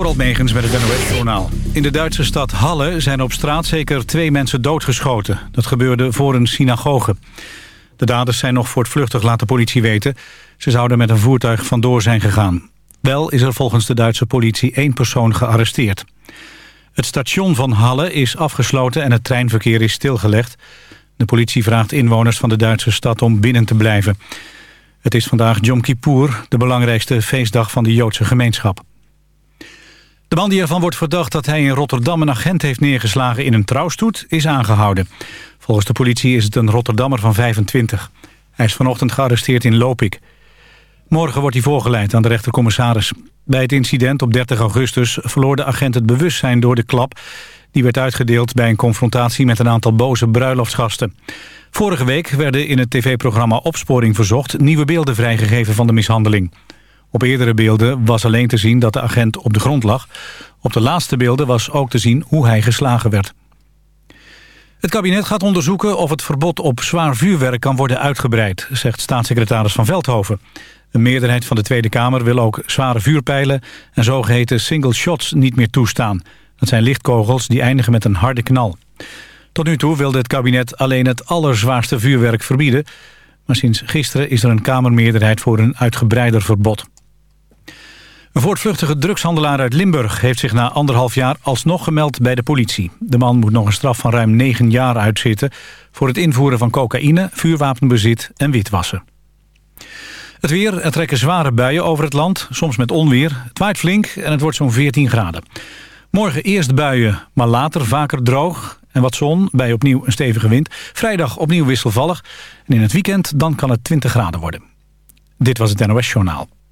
Vooral Megens met het NOS-journaal. In de Duitse stad Halle zijn op straat zeker twee mensen doodgeschoten. Dat gebeurde voor een synagoge. De daders zijn nog voortvluchtig, laat de politie weten. Ze zouden met een voertuig vandoor zijn gegaan. Wel is er volgens de Duitse politie één persoon gearresteerd. Het station van Halle is afgesloten en het treinverkeer is stilgelegd. De politie vraagt inwoners van de Duitse stad om binnen te blijven. Het is vandaag Yom Kippur, de belangrijkste feestdag van de Joodse gemeenschap. De man die ervan wordt verdacht dat hij in Rotterdam een agent heeft neergeslagen in een trouwstoet is aangehouden. Volgens de politie is het een Rotterdammer van 25. Hij is vanochtend gearresteerd in Lopik. Morgen wordt hij voorgeleid aan de rechtercommissaris. Bij het incident op 30 augustus verloor de agent het bewustzijn door de klap. Die werd uitgedeeld bij een confrontatie met een aantal boze bruiloftsgasten. Vorige week werden in het tv-programma Opsporing Verzocht... nieuwe beelden vrijgegeven van de mishandeling. Op eerdere beelden was alleen te zien dat de agent op de grond lag. Op de laatste beelden was ook te zien hoe hij geslagen werd. Het kabinet gaat onderzoeken of het verbod op zwaar vuurwerk kan worden uitgebreid, zegt staatssecretaris Van Veldhoven. Een meerderheid van de Tweede Kamer wil ook zware vuurpijlen en zogeheten single shots niet meer toestaan. Dat zijn lichtkogels die eindigen met een harde knal. Tot nu toe wilde het kabinet alleen het allerzwaarste vuurwerk verbieden. Maar sinds gisteren is er een Kamermeerderheid voor een uitgebreider verbod. Een voortvluchtige drugshandelaar uit Limburg heeft zich na anderhalf jaar alsnog gemeld bij de politie. De man moet nog een straf van ruim negen jaar uitzitten voor het invoeren van cocaïne, vuurwapenbezit en witwassen. Het weer, er trekken zware buien over het land, soms met onweer. Het waait flink en het wordt zo'n 14 graden. Morgen eerst buien, maar later vaker droog en wat zon bij opnieuw een stevige wind. Vrijdag opnieuw wisselvallig en in het weekend dan kan het 20 graden worden. Dit was het NOS Journaal.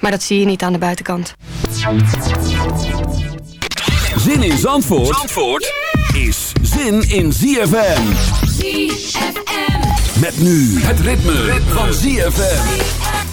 Maar dat zie je niet aan de buitenkant. Zin in Zandvoort, Zandvoort is zin in ZFM. ZFM. Met nu het ritme, van ZFM.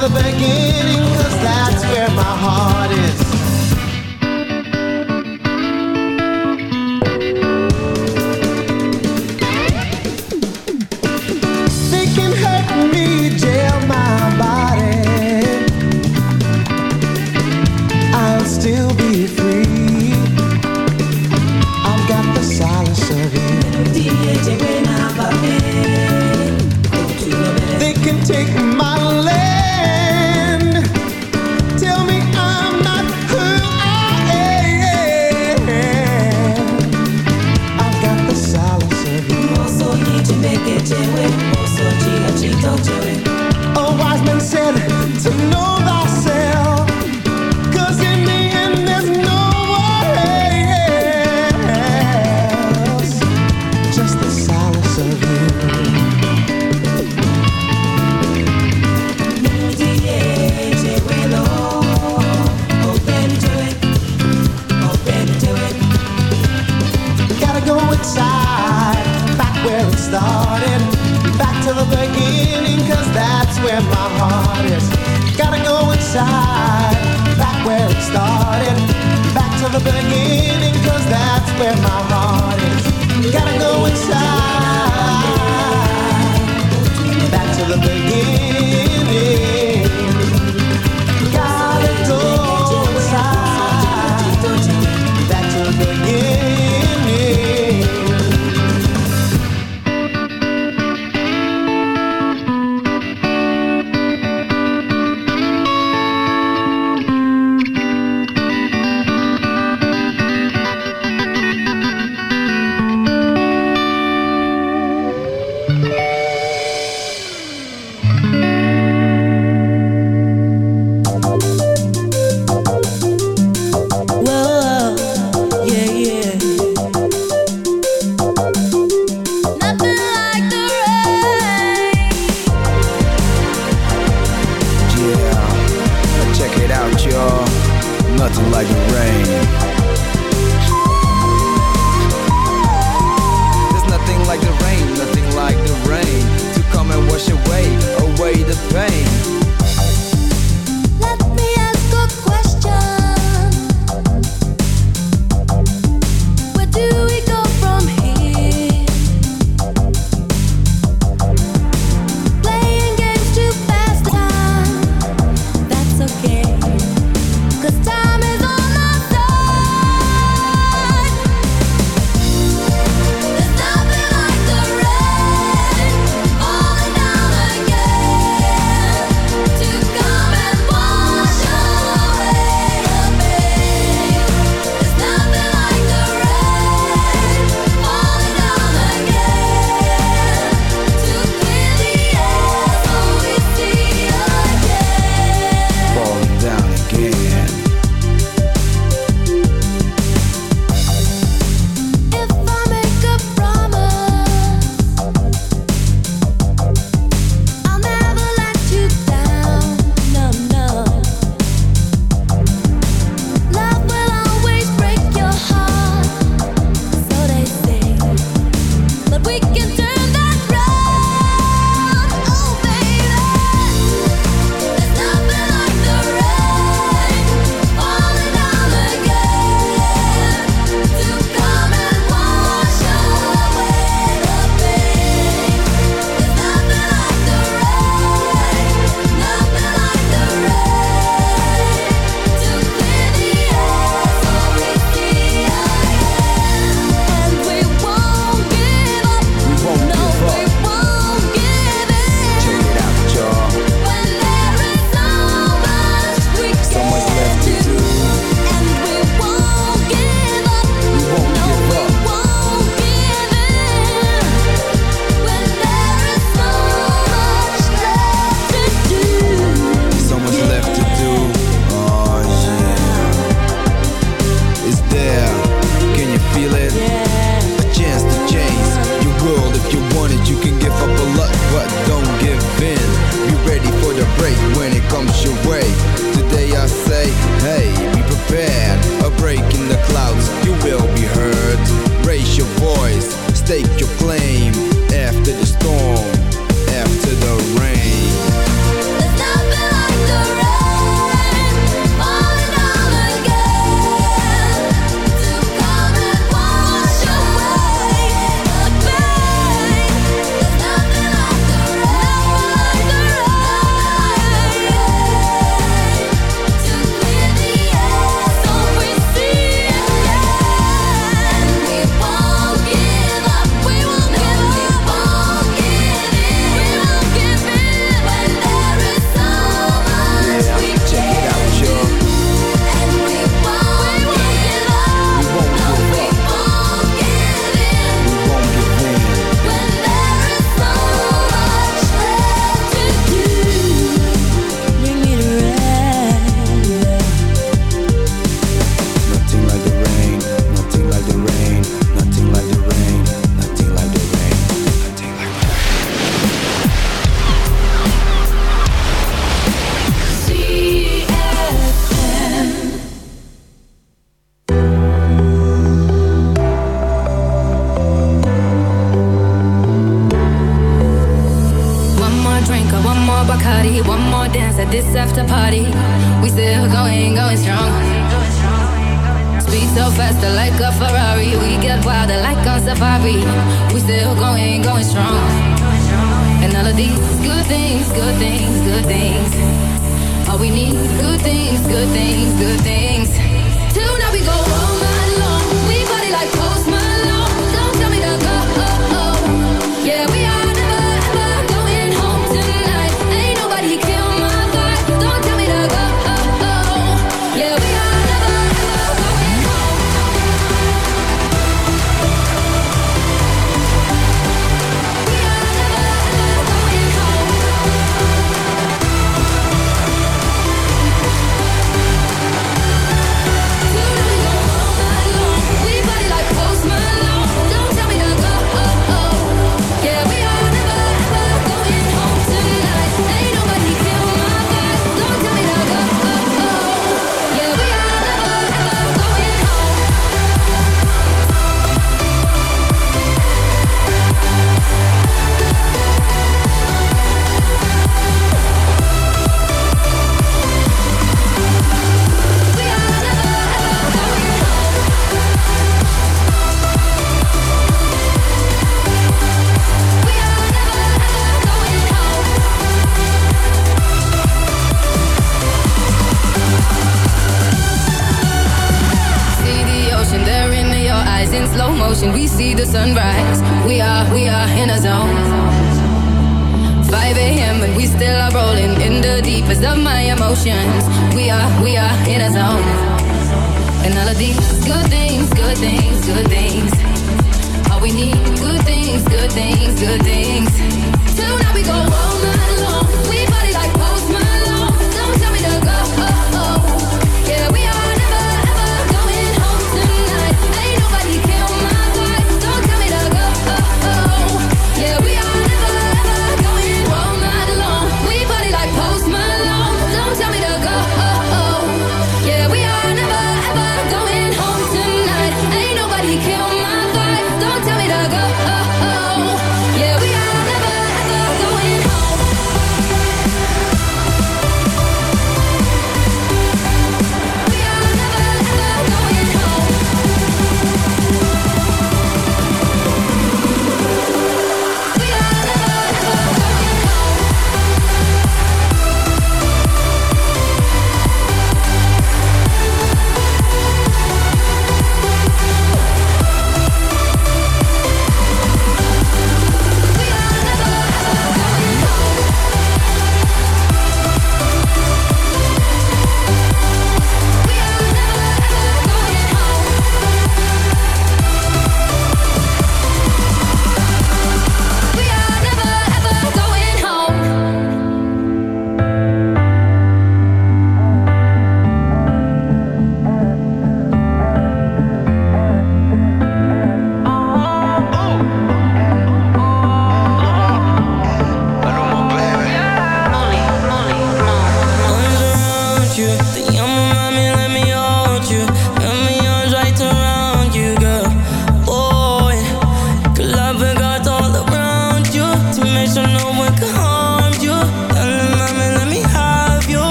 the begging.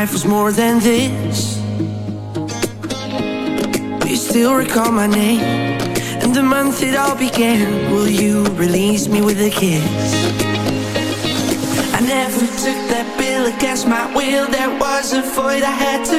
life was more than this Do you still recall my name? And the month it all began Will you release me with a kiss? I never took that bill against my will There was a void I had to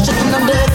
It's just an.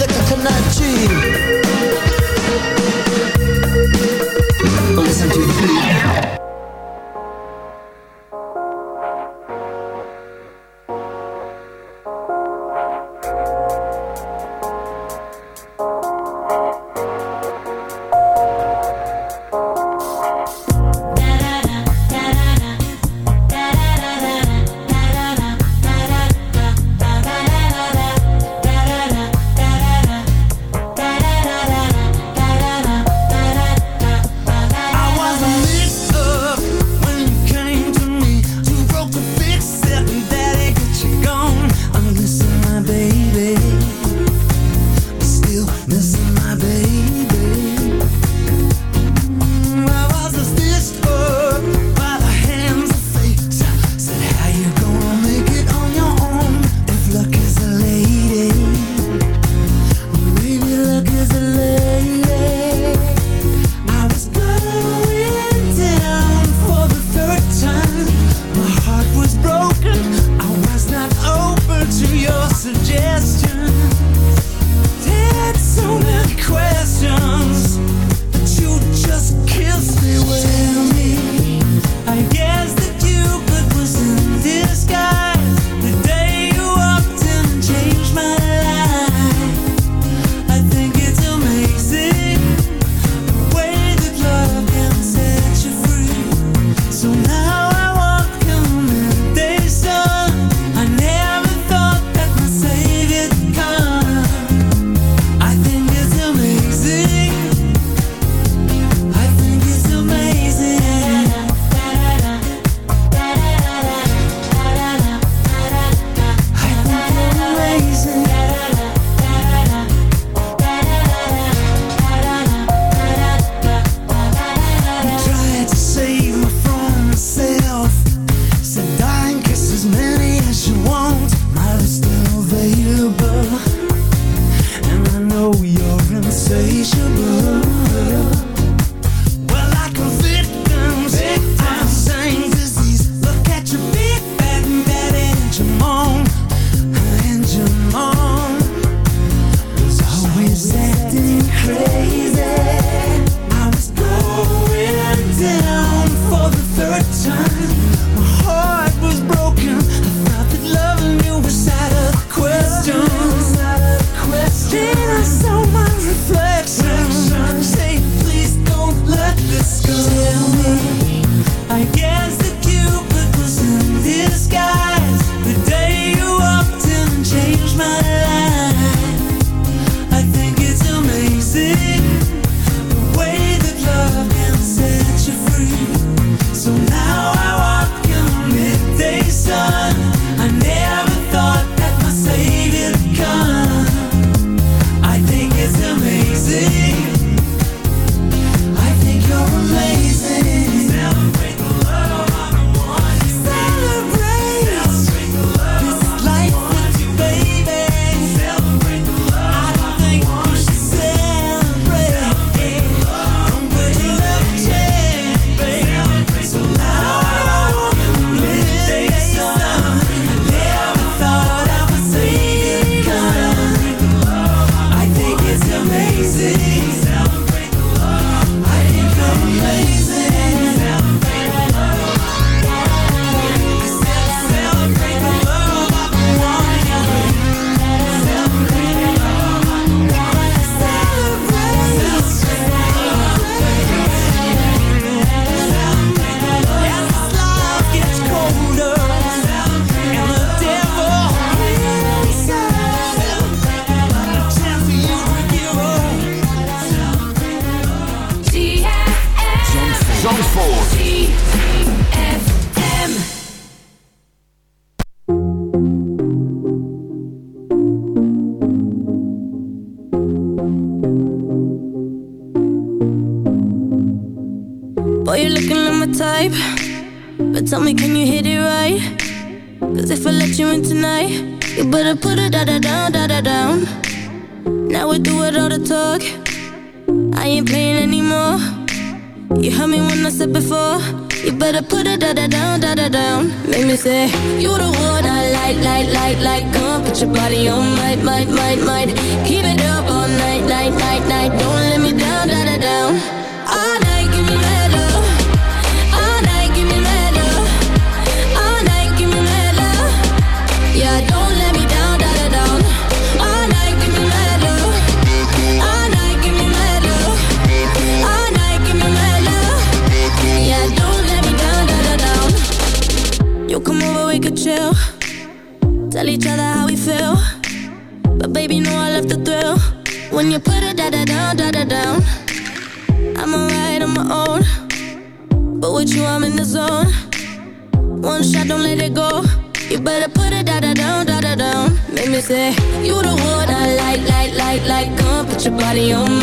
body on my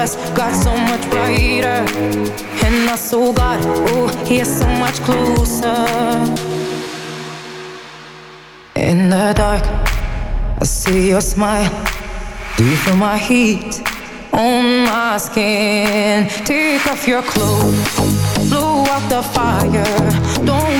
just got so much brighter. And my soul got, oh, here so much closer. In the dark, I see your smile. Do you feel my heat on my skin? Take off your clothes, blow out the fire. Don't